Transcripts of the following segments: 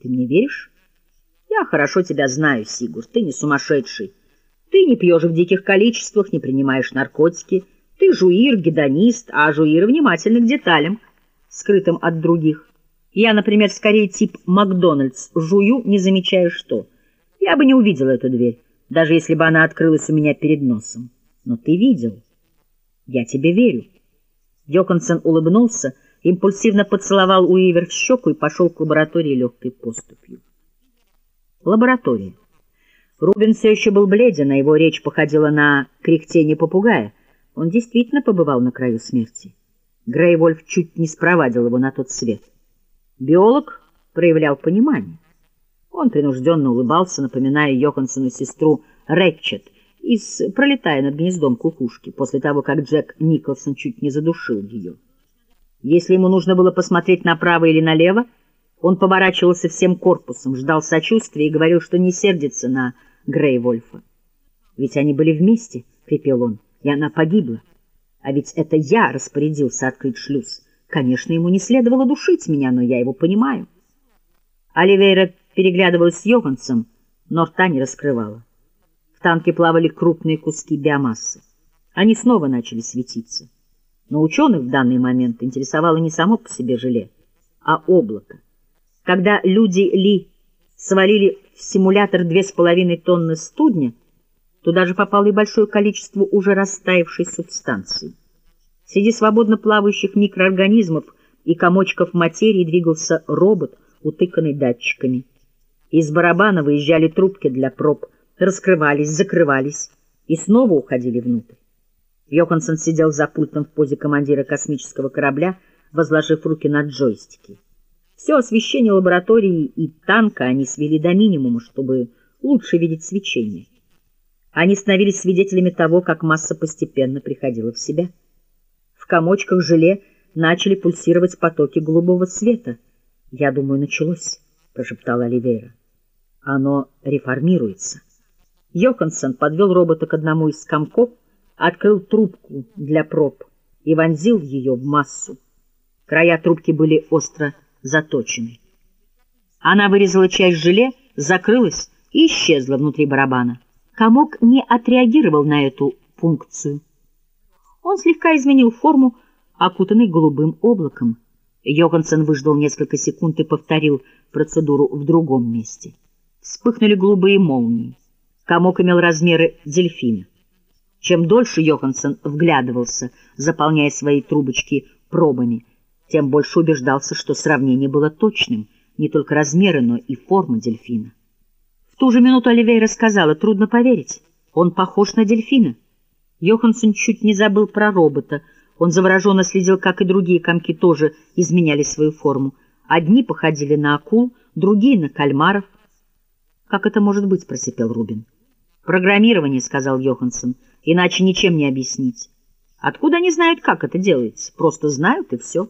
Ты мне веришь? Я хорошо тебя знаю, Сигурд, ты не сумасшедший. Ты не пьешь в диких количествах, не принимаешь наркотики. Ты жуир, гедонист, а жуир внимательны к деталям, скрытым от других. Я, например, скорее тип Макдональдс, жую, не замечая что. Я бы не увидел эту дверь, даже если бы она открылась у меня перед носом. Но ты видел. Я тебе верю. Йоконсен улыбнулся, импульсивно поцеловал Уивер в щеку и пошел к лаборатории легкой поступью. Лаборатория. Рубин все еще был бледен, а его речь походила на кряхтение попугая. Он действительно побывал на краю смерти. Грейвольф чуть не спровадил его на тот свет. Биолог проявлял понимание. Он принужденно улыбался, напоминая Йоханссону сестру Рэтчет, из «Пролетая над гнездом кукушки», после того, как Джек Николсон чуть не задушил ее. Если ему нужно было посмотреть направо или налево, он поворачивался всем корпусом, ждал сочувствия и говорил, что не сердится на Грейвольфа. «Ведь они были вместе», — крепел он, — «и она погибла. А ведь это я распорядился открыть шлюз. Конечно, ему не следовало душить меня, но я его понимаю». Оливейра переглядывалась с Йохансом, но рта не раскрывала. В танке плавали крупные куски биомассы. Они снова начали светиться. Но ученых в данный момент интересовало не само по себе желе, а облако. Когда люди Ли свалили в симулятор две с половиной тонны студня, туда же попало и большое количество уже растаявшей субстанции. Среди свободно плавающих микроорганизмов и комочков материи двигался робот, утыканный датчиками. Из барабана выезжали трубки для проб, раскрывались, закрывались и снова уходили внутрь. Йоханссон сидел за пультом в позе командира космического корабля, возложив руки на джойстики. Все освещение лаборатории и танка они свели до минимума, чтобы лучше видеть свечение. Они становились свидетелями того, как масса постепенно приходила в себя. В комочках желе начали пульсировать потоки голубого света. «Я думаю, началось», — прошептала Оливейра. «Оно реформируется». Йоханссон подвел робота к одному из комков, открыл трубку для проб и вонзил ее в массу. Края трубки были остро заточены. Она вырезала часть желе, закрылась и исчезла внутри барабана. Комок не отреагировал на эту пункцию. Он слегка изменил форму, окутанный голубым облаком. Йоханссон выждал несколько секунд и повторил процедуру в другом месте. Вспыхнули голубые молнии. Комок имел размеры дельфина. Чем дольше Йоханссон вглядывался, заполняя свои трубочки пробами, тем больше убеждался, что сравнение было точным, не только размеры, но и форма дельфина. В ту же минуту Оливейра сказала, трудно поверить, он похож на дельфина. Йоханссон чуть не забыл про робота, он завороженно следил, как и другие комки тоже изменяли свою форму. Одни походили на акул, другие — на кальмаров. «Как это может быть?» — просипел Рубин. «Программирование», — сказал Йоханссон, — «иначе ничем не объяснить». «Откуда они знают, как это делается? Просто знают, и все».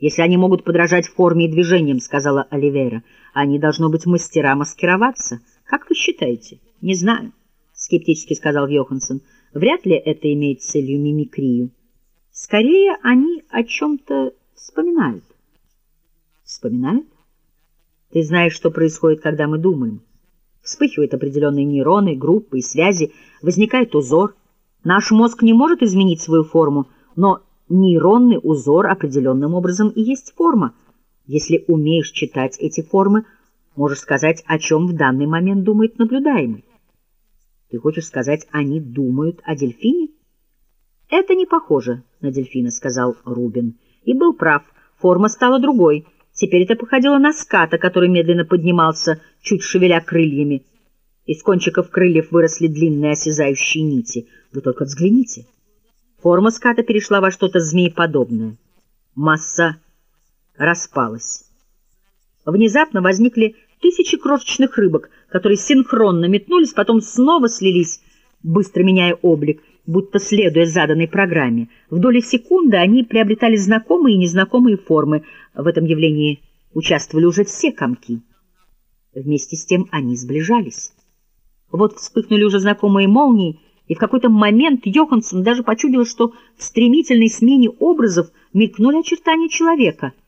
«Если они могут подражать форме и движениям», — сказала Оливейра, — «они, должно быть, мастера маскироваться. Как вы считаете?» «Не знаю», — скептически сказал Йоханссон. «Вряд ли это имеет целью мимикрию. Скорее, они о чем-то вспоминают». «Вспоминают? Ты знаешь, что происходит, когда мы думаем. Вспыхивают определенные нейроны, группы и связи, возникает узор. Наш мозг не может изменить свою форму, но нейронный узор определенным образом и есть форма. Если умеешь читать эти формы, можешь сказать, о чем в данный момент думает наблюдаемый. Ты хочешь сказать, они думают о дельфине? Это не похоже на дельфина, сказал Рубин. И был прав, форма стала другой. Теперь это походило на ската, который медленно поднимался, чуть шевеля крыльями. Из кончиков крыльев выросли длинные осязающие нити. Вы только взгляните. Форма ската перешла во что-то змееподобное. Масса распалась. Внезапно возникли тысячи крошечных рыбок, которые синхронно метнулись, потом снова слились, быстро меняя облик, будто следуя заданной программе. В доли секунды они приобретали знакомые и незнакомые формы. В этом явлении участвовали уже все комки. Вместе с тем они сближались. Вот вспыхнули уже знакомые молнии, и в какой-то момент Йоханссон даже почудил, что в стремительной смене образов мелькнули очертания человека —